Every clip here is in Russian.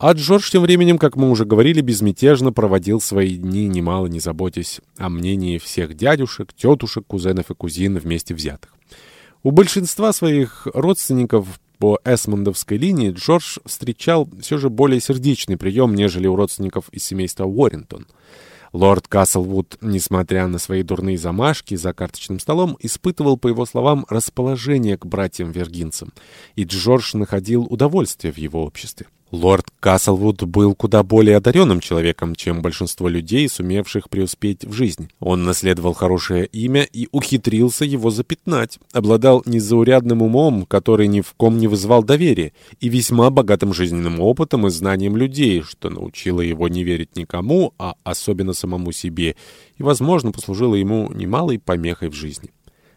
А Джордж тем временем, как мы уже говорили, безмятежно проводил свои дни, немало не заботясь о мнении всех дядюшек, тетушек, кузенов и кузин вместе взятых. У большинства своих родственников по эсмондовской линии Джордж встречал все же более сердечный прием, нежели у родственников из семейства Уоррентон. Лорд Каслвуд, несмотря на свои дурные замашки за карточным столом, испытывал, по его словам, расположение к братьям-вергинцам, и Джордж находил удовольствие в его обществе. Лорд Каслвуд был куда более одаренным человеком, чем большинство людей, сумевших преуспеть в жизни. Он наследовал хорошее имя и ухитрился его запятнать. Обладал незаурядным умом, который ни в ком не вызывал доверия, и весьма богатым жизненным опытом и знанием людей, что научило его не верить никому, а особенно самому себе, и, возможно, послужило ему немалой помехой в жизни.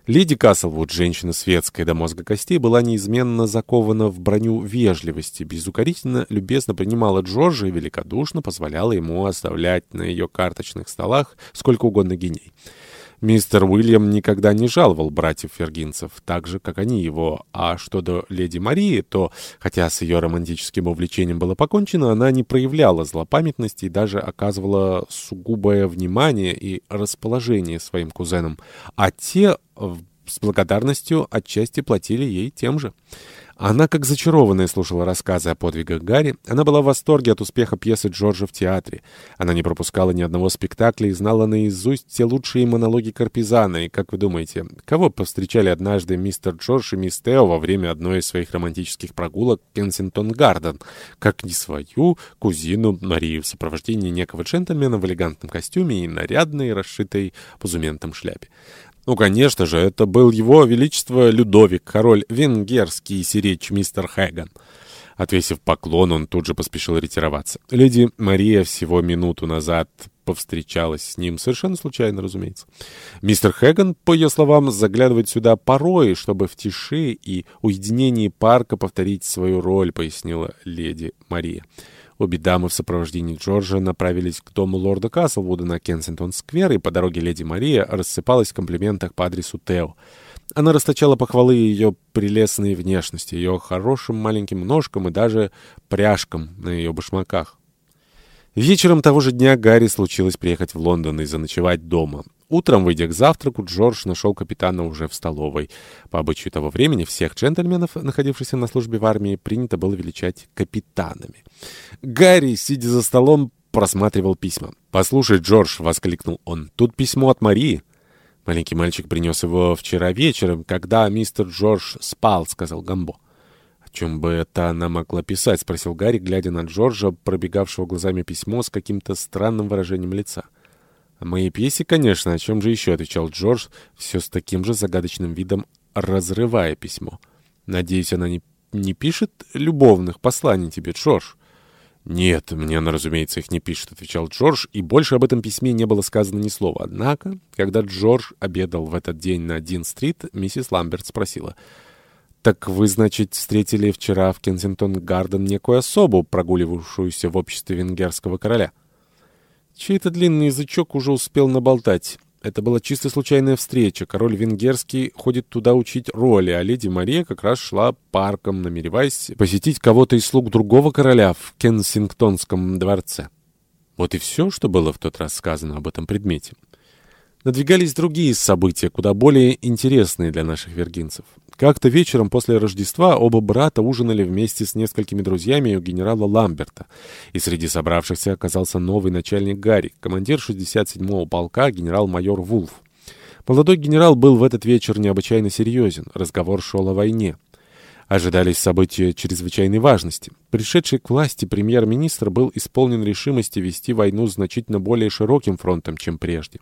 Леди Каслвуд, женщина светская до мозга костей, была неизменно закована в броню вежливости, безукорительно любезно принимала Джорджа и великодушно позволяла ему оставлять на ее карточных столах сколько угодно геней. Мистер Уильям никогда не жаловал братьев-вергинцев, так же, как они его. А что до леди Марии, то, хотя с ее романтическим увлечением было покончено, она не проявляла злопамятности и даже оказывала сугубое внимание и расположение своим кузенам. А те с благодарностью отчасти платили ей тем же. Она, как зачарованная, слушала рассказы о подвигах Гарри. Она была в восторге от успеха пьесы Джорджа в театре. Она не пропускала ни одного спектакля и знала наизусть все лучшие монологи Карпизана. И, как вы думаете, кого повстречали однажды мистер Джордж и мисс Тео во время одной из своих романтических прогулок в Кенсингтон-Гарден, как не свою кузину Марию в сопровождении некого джентльмена в элегантном костюме и нарядной, расшитой позументом шляпе? Ну, конечно же, это был его величество Людовик, король венгерский сиречь мистер Хэган. Отвесив поклон, он тут же поспешил ретироваться. Леди Мария всего минуту назад повстречалась с ним, совершенно случайно, разумеется. Мистер Хэган, по ее словам, заглядывает сюда порой, чтобы в тиши и уединении парка повторить свою роль, пояснила леди Мария. Обе дамы в сопровождении Джорджа направились к дому лорда Каслвуда на Кенсингтон-сквер, и по дороге леди Мария рассыпалась в комплиментах по адресу Тео. Она расточала похвалы ее прелестной внешности, ее хорошим маленьким ножкам и даже пряжкам на ее башмаках. Вечером того же дня Гарри случилось приехать в Лондон и заночевать дома. Утром, выйдя к завтраку, Джордж нашел капитана уже в столовой. По обычаю того времени всех джентльменов, находившихся на службе в армии, принято было величать капитанами. Гарри, сидя за столом, просматривал письма. «Послушай, Джордж», — воскликнул он, — «тут письмо от Марии». Маленький мальчик принес его вчера вечером, когда мистер Джордж спал, — сказал Гамбо. «О чем бы это она могла писать?» — спросил Гарри, глядя на Джорджа, пробегавшего глазами письмо с каким-то странным выражением лица. «О моей пьесе, конечно. О чем же еще?» — отвечал Джордж, все с таким же загадочным видом, разрывая письмо. «Надеюсь, она не, не пишет любовных посланий тебе, Джордж?» «Нет, мне она, разумеется, их не пишет», — отвечал Джордж, и больше об этом письме не было сказано ни слова. Однако, когда Джордж обедал в этот день на Дин-стрит, миссис Ламберт спросила, «Так вы, значит, встретили вчера в Кенсингтон-Гарден некую особу, прогуливавшуюся в обществе венгерского короля?» Чей-то длинный язычок уже успел наболтать. Это была чисто случайная встреча. Король венгерский ходит туда учить роли, а леди Мария как раз шла парком, намереваясь посетить кого-то из слуг другого короля в Кенсингтонском дворце. Вот и все, что было в тот раз сказано об этом предмете. Надвигались другие события, куда более интересные для наших вергинцев. Как-то вечером после Рождества оба брата ужинали вместе с несколькими друзьями у генерала Ламберта. И среди собравшихся оказался новый начальник Гарри, командир 67-го полка генерал-майор Вулф. Молодой генерал был в этот вечер необычайно серьезен. Разговор шел о войне. Ожидались события чрезвычайной важности. Пришедший к власти премьер-министр был исполнен решимости вести войну значительно более широким фронтом, чем прежде.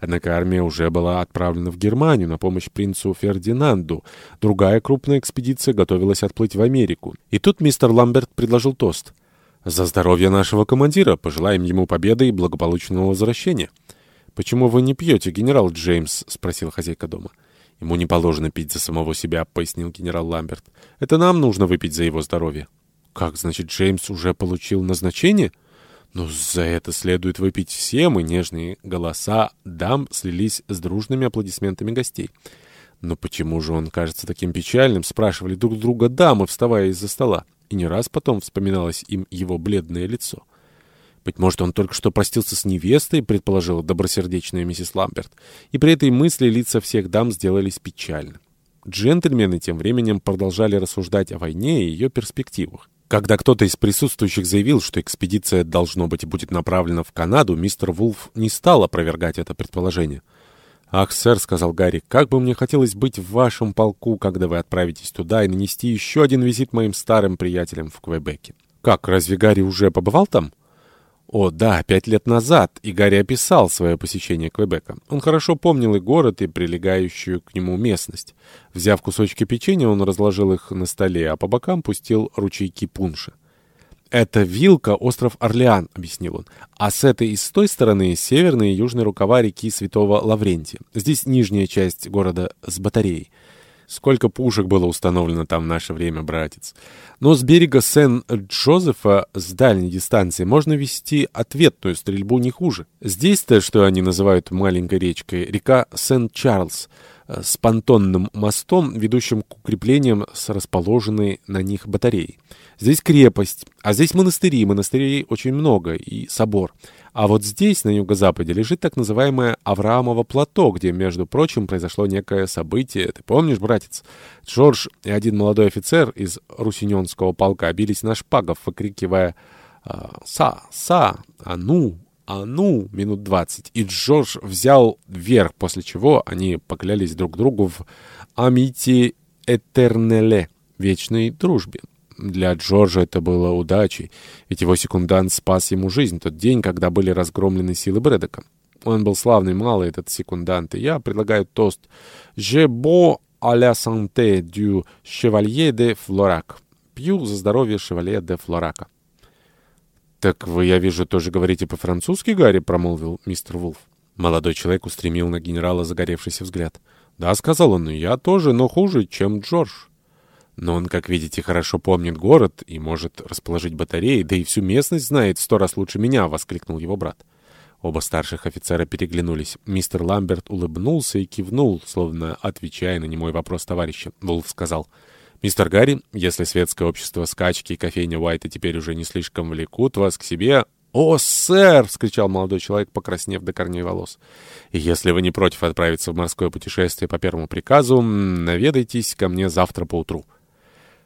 Однако армия уже была отправлена в Германию на помощь принцу Фердинанду. Другая крупная экспедиция готовилась отплыть в Америку. И тут мистер Ламберт предложил тост. «За здоровье нашего командира! Пожелаем ему победы и благополучного возвращения!» «Почему вы не пьете, генерал Джеймс?» — спросила хозяйка дома. «Ему не положено пить за самого себя», — пояснил генерал Ламберт. «Это нам нужно выпить за его здоровье». «Как, значит, Джеймс уже получил назначение?» Но за это следует выпить всем, и нежные голоса дам слились с дружными аплодисментами гостей. «Но почему же он кажется таким печальным?» — спрашивали друг друга дамы, вставая из-за стола. и не раз потом вспоминалось им его бледное лицо. Быть может, он только что простился с невестой, предположила добросердечная миссис Ламберт, и при этой мысли лица всех дам сделались печальны. Джентльмены тем временем продолжали рассуждать о войне и ее перспективах. Когда кто-то из присутствующих заявил, что экспедиция, должно быть, будет направлена в Канаду, мистер Вулф не стал опровергать это предположение. «Ах, сэр», — сказал Гарри, — «как бы мне хотелось быть в вашем полку, когда вы отправитесь туда, и нанести еще один визит моим старым приятелям в Квебеке». «Как, разве Гарри уже побывал там?» О, да, пять лет назад, и Гарри описал свое посещение Квебека. Он хорошо помнил и город, и прилегающую к нему местность. Взяв кусочки печенья, он разложил их на столе, а по бокам пустил ручейки пунша. «Это вилка, остров Орлеан», — объяснил он. «А с этой и с той стороны северные и южные рукава реки Святого Лаврентия. Здесь нижняя часть города с батареей». Сколько пушек было установлено там в наше время, братец. Но с берега Сен-Джозефа с дальней дистанции можно вести ответную стрельбу не хуже. Здесь-то, что они называют маленькой речкой, река Сент-Чарльз э, с понтонным мостом, ведущим к укреплениям с расположенной на них батареей. Здесь крепость, а здесь монастыри, монастырей очень много, и собор. А вот здесь, на юго-западе, лежит так называемое Авраамово плато, где, между прочим, произошло некое событие. Ты помнишь, братец? Джордж и один молодой офицер из Русиненского полка бились на шпагов, выкрикивая «А, «Са! Са! А ну! А ну!» минут двадцать. И Джордж взял вверх, после чего они поклялись друг другу в «Амити Этернеле» — вечной дружбе. Для Джорджа это было удачей, ведь его секундант спас ему жизнь тот день, когда были разгромлены силы Брэдока. Он был славный малый, этот секундант, и я предлагаю тост «Je bois à la santé du chevalier de Florac». «Пью за здоровье шевалье де Флорака». «Так вы, я вижу, тоже говорите по-французски, Гарри?» — промолвил мистер Вулф. Молодой человек устремил на генерала загоревшийся взгляд. «Да», — сказал он, — «я тоже, но хуже, чем Джордж». Но он, как видите, хорошо помнит город и может расположить батареи, да и всю местность знает сто раз лучше меня, — воскликнул его брат. Оба старших офицера переглянулись. Мистер Ламберт улыбнулся и кивнул, словно отвечая на немой вопрос товарища. Вулф сказал, «Мистер Гарри, если светское общество скачки и кофейня Уайта теперь уже не слишком влекут вас к себе...» «О, сэр!» — вскричал молодой человек, покраснев до корней волос. «И если вы не против отправиться в морское путешествие по первому приказу, наведайтесь ко мне завтра поутру».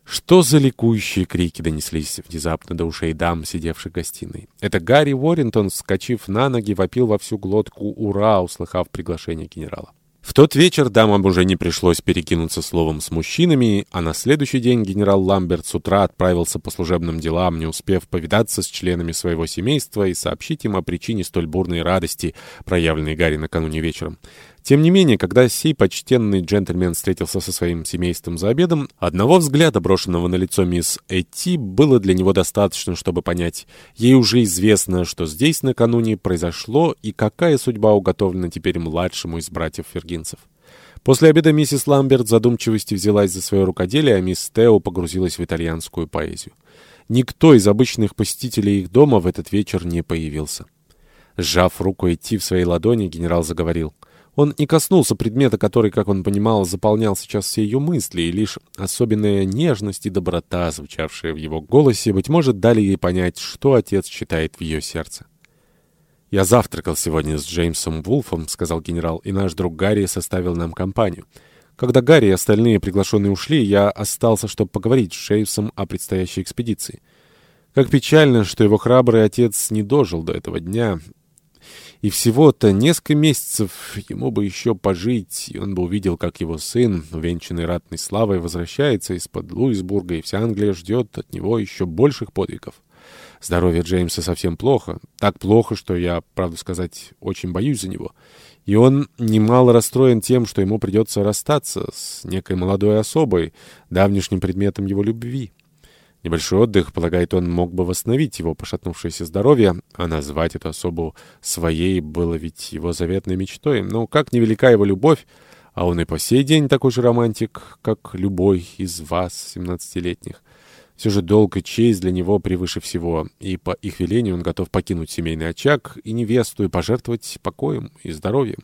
Что за ликующие крики донеслись внезапно до ушей дам, сидевших в гостиной. Это Гарри Уоррингтон, вскочив на ноги, вопил во всю глотку «Ура!», услыхав приглашение генерала. В тот вечер дамам уже не пришлось перекинуться словом с мужчинами, а на следующий день генерал Ламберт с утра отправился по служебным делам, не успев повидаться с членами своего семейства и сообщить им о причине столь бурной радости, проявленной Гарри накануне вечером. Тем не менее, когда сей почтенный джентльмен встретился со своим семейством за обедом, одного взгляда, брошенного на лицо мисс Эти, было для него достаточно, чтобы понять. Ей уже известно, что здесь накануне произошло и какая судьба уготовлена теперь младшему из братьев Фергинцев. После обеда миссис Ламберт задумчивости взялась за свое рукоделие, а мисс Тео погрузилась в итальянскую поэзию. Никто из обычных посетителей их дома в этот вечер не появился. Сжав руку идти в своей ладони, генерал заговорил — он не коснулся предмета, который, как он понимал, заполнял сейчас все ее мысли, и лишь особенная нежность и доброта, звучавшая в его голосе, быть может, дали ей понять, что отец читает в ее сердце. «Я завтракал сегодня с Джеймсом Вулфом», — сказал генерал, — «и наш друг Гарри составил нам компанию. Когда Гарри и остальные приглашенные ушли, я остался, чтобы поговорить с Джеймсом о предстоящей экспедиции. Как печально, что его храбрый отец не дожил до этого дня, и всего-то несколько месяцев ему бы еще пожить, и он бы увидел, как его сын, увенчанный ратной славой, возвращается из-под Луисбурга, и вся Англия ждет от него еще больших подвигов. Здоровье Джеймса совсем плохо. Так плохо, что я, правду сказать, очень боюсь за него. И он немало расстроен тем, что ему придется расстаться с некой молодой особой, давнишним предметом его любви. Небольшой отдых, полагает он, мог бы восстановить его пошатнувшееся здоровье, а назвать эту особу своей было ведь его заветной мечтой. Но как невелика его любовь, а он и по сей день такой же романтик, как любой из вас, семнадцатилетних. Все же долг и честь для него превыше всего, и по их велению он готов покинуть семейный очаг и невесту и пожертвовать покоем и здоровьем.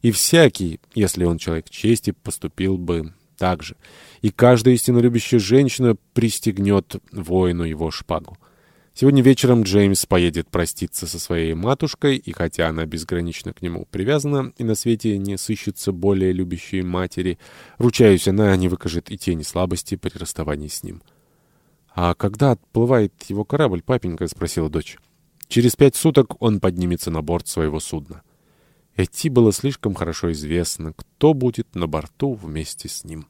И всякий, если он человек чести, поступил бы так же. И каждая истинно любящая женщина пристегнет воину его шпагу. Сегодня вечером Джеймс поедет проститься со своей матушкой, и хотя она безгранично к нему привязана, и на свете не сыщется более любящей матери, ручаюсь, она не выкажет и тени слабости при расставании с ним. «А когда отплывает его корабль, папенька?» — спросила дочь. «Через пять суток он поднимется на борт своего судна». Эти было слишком хорошо известно, кто будет на борту вместе с ним.